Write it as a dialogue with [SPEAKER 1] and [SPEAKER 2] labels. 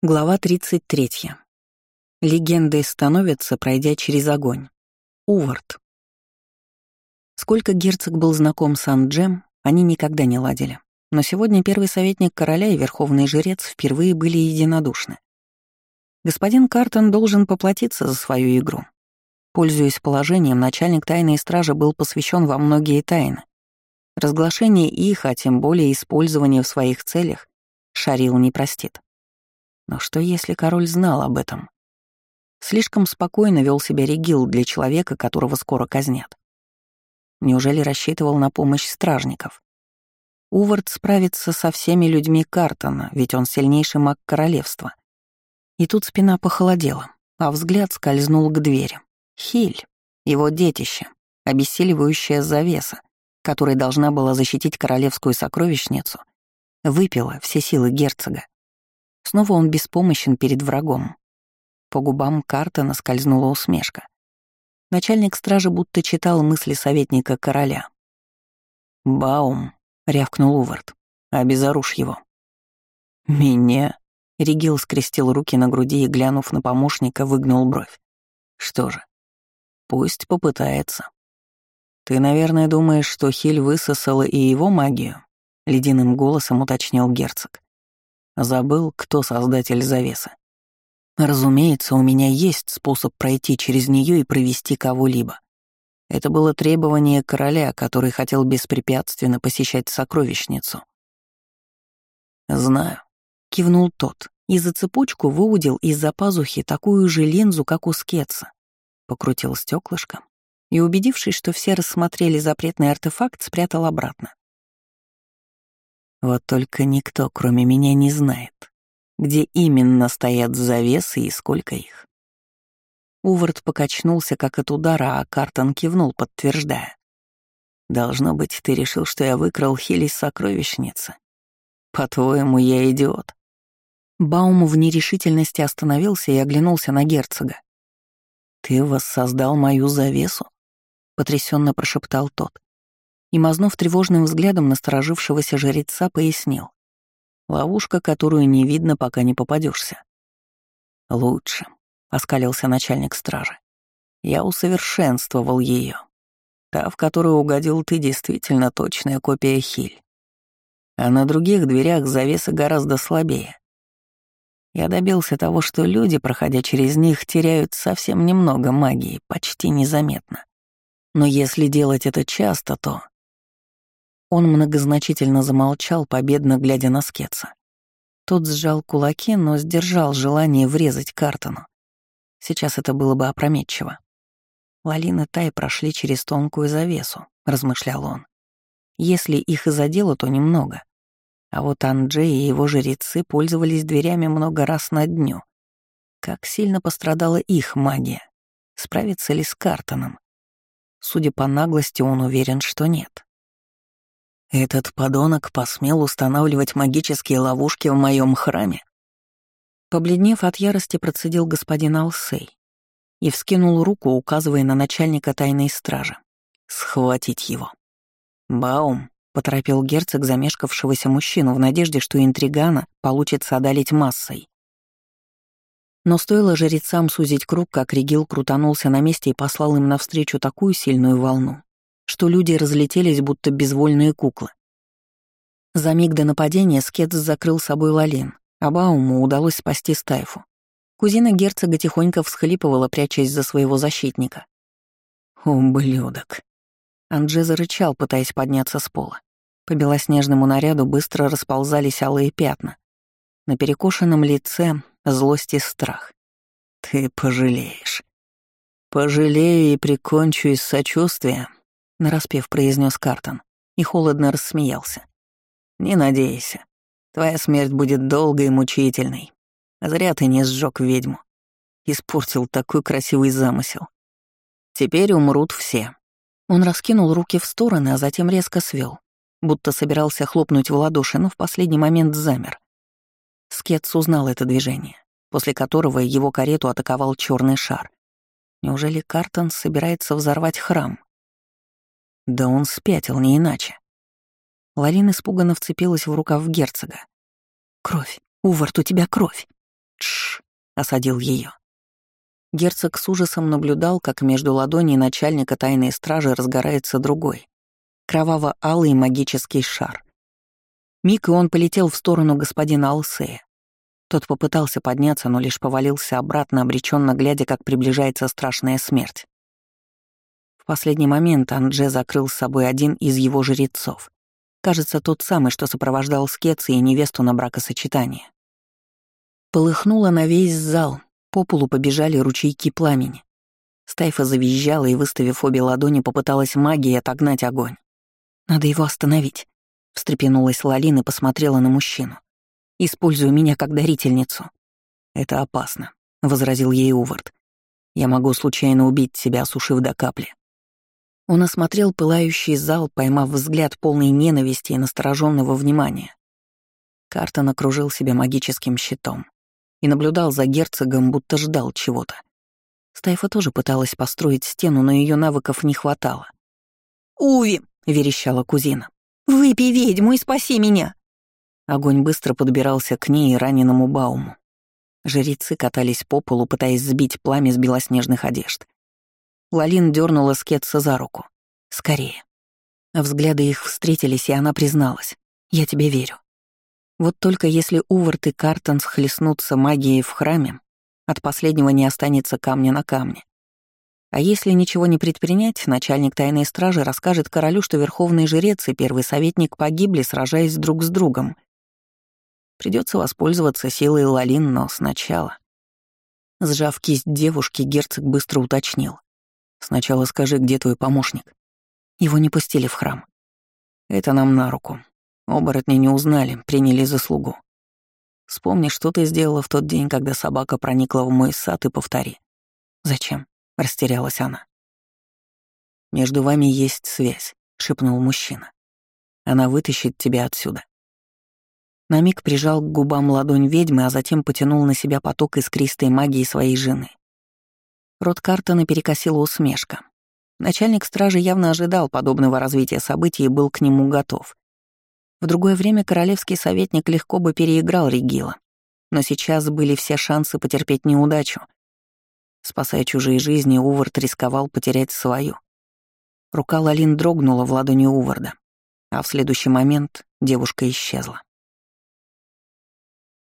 [SPEAKER 1] Глава 33. Легендой становится, пройдя через огонь. Увард. Сколько герцог был знаком с Анджем, они никогда не ладили. Но сегодня первый советник короля и верховный жрец впервые были единодушны. Господин Картон должен поплатиться за свою игру. Пользуясь положением, начальник тайной стражи был посвящен во многие тайны. Разглашение их, а тем более использование в своих целях, Шарил не простит. Но что если король знал об этом? Слишком спокойно вел себя Регил для человека, которого скоро казнят. Неужели рассчитывал на помощь стражников? Увард справится со всеми людьми Картона, ведь он сильнейший маг королевства. И тут спина похолодела, а взгляд скользнул к двери. Хиль, его детище, обессиливающая завеса, которая должна была защитить королевскую сокровищницу, выпила все силы герцога. Снова он беспомощен перед врагом. По губам Картона скользнула усмешка. Начальник стражи будто читал мысли советника короля. «Баум», — рявкнул Увард, — «обезоружь его». «Меня?» — Ригил скрестил руки на груди и, глянув на помощника, выгнул бровь. «Что же, пусть попытается». «Ты, наверное, думаешь, что Хиль высосала и его магию?» — ледяным голосом уточнил герцог. Забыл, кто создатель завесы. Разумеется, у меня есть способ пройти через нее и провести кого-либо. Это было требование короля, который хотел беспрепятственно посещать сокровищницу. «Знаю», — кивнул тот, и за цепочку выудил из-за пазухи такую же линзу, как у скетса. Покрутил стеклышко и, убедившись, что все рассмотрели запретный артефакт, спрятал обратно. Вот только никто, кроме меня, не знает, где именно стоят завесы и сколько их. Увард покачнулся, как от удара, а Картон кивнул, подтверждая. «Должно быть, ты решил, что я выкрал Хилли из сокровищницы. По-твоему, я идиот?» Баум в нерешительности остановился и оглянулся на герцога. «Ты воссоздал мою завесу?» — потрясенно прошептал тот и, мазнув тревожным взглядом насторожившегося жреца, пояснил. «Ловушка, которую не видно, пока не попадешься. «Лучше», — оскалился начальник стражи. «Я усовершенствовал ее. Та, в которую угодил ты, действительно точная копия Хиль. А на других дверях завеса гораздо слабее. Я добился того, что люди, проходя через них, теряют совсем немного магии, почти незаметно. Но если делать это часто, то он многозначительно замолчал, победно глядя на Скетса. Тот сжал кулаки, но сдержал желание врезать Картону. Сейчас это было бы опрометчиво. Лалин и Тай прошли через тонкую завесу, размышлял он. Если их и задело, то немного. А вот Анджей и его жрецы пользовались дверями много раз на дню. Как сильно пострадала их магия? Справится ли с Картоном? Судя по наглости, он уверен, что нет. Этот подонок посмел устанавливать магические ловушки в моем храме. Побледнев от ярости, процедил господин Алсей и вскинул руку, указывая на начальника тайной стражи. «Схватить его». «Баум», — поторопил герцог замешкавшегося мужчину в надежде, что интригана получится одолеть массой. Но стоило жрецам сузить круг, как Регил крутанулся на месте и послал им навстречу такую сильную волну, что люди разлетелись, будто безвольные куклы. За миг до нападения Скетс закрыл собой Лалин, а Бауму удалось спасти Стайфу. Кузина герцога тихонько всхлипывала, прячась за своего защитника. «Ублюдок!» Андже зарычал, пытаясь подняться с пола. По белоснежному наряду быстро расползались алые пятна. На перекошенном лице злость и страх. «Ты пожалеешь. Пожалею и прикончу из сочувствия — нараспев произнес Картон и холодно рассмеялся. «Не надейся. Твоя смерть будет долгой и мучительной. Зря ты не сжег ведьму. Испортил такой красивый замысел. Теперь умрут все». Он раскинул руки в стороны, а затем резко свел, будто собирался хлопнуть в ладоши, но в последний момент замер. Скетс узнал это движение, после которого его карету атаковал черный шар. Неужели Картон собирается взорвать храм? Да он спятил, не иначе. Ларин испуганно вцепилась в рукав герцога. «Кровь! Увард, у тебя кровь!» осадил ее. Герцог с ужасом наблюдал, как между ладоней начальника тайной стражи разгорается другой, кроваво-алый магический шар. Миг, и он полетел в сторону господина Алсея. Тот попытался подняться, но лишь повалился обратно, обреченно глядя, как приближается страшная смерть. Последний момент Андже закрыл с собой один из его жрецов. Кажется, тот самый, что сопровождал Скетса и невесту на бракосочетание. Полыхнуло на весь зал, по полу побежали ручейки пламени. Стайфа завизжала и, выставив обе ладони, попыталась магией отогнать огонь. «Надо его остановить», — встрепенулась Лалин и посмотрела на мужчину. «Используй меня как дарительницу». «Это опасно», — возразил ей Увард. «Я могу случайно убить себя, осушив до капли». Он осмотрел пылающий зал, поймав взгляд полной ненависти и настороженного внимания. Картон окружил себя магическим щитом и наблюдал за герцогом, будто ждал чего-то. Стайфа тоже пыталась построить стену, но ее навыков не хватало. «Уви!» — верещала кузина. «Выпей ведьму и спаси меня!» Огонь быстро подбирался к ней и раненому Бауму. Жрецы катались по полу, пытаясь сбить пламя с белоснежных одежд. Лалин дернула Скетса за руку. «Скорее». Взгляды их встретились, и она призналась. «Я тебе верю. Вот только если Увард и Картон схлестнутся магией в храме, от последнего не останется камня на камне. А если ничего не предпринять, начальник тайной стражи расскажет королю, что верховный жрец и первый советник погибли, сражаясь друг с другом. Придется воспользоваться силой Лалин, но сначала... Сжав кисть девушки, герцог быстро уточнил. «Сначала скажи, где твой помощник?» Его не пустили в храм. «Это нам на руку. Оборотни не узнали, приняли заслугу. Вспомни, что ты сделала в тот день, когда собака проникла в мой сад, и повтори. «Зачем?» — растерялась она. «Между вами есть связь», — шепнул мужчина. «Она вытащит тебя отсюда». На миг прижал к губам ладонь ведьмы, а затем потянул на себя поток искристой магии своей жены. Рот Картона перекосила усмешка. Начальник стражи явно ожидал подобного развития событий и был к нему готов. В другое время королевский советник легко бы переиграл Регила, но сейчас были все шансы потерпеть неудачу. Спасая чужие жизни, Увард рисковал потерять свою. Рука Лалин дрогнула в ладони Уварда, а в следующий момент девушка исчезла.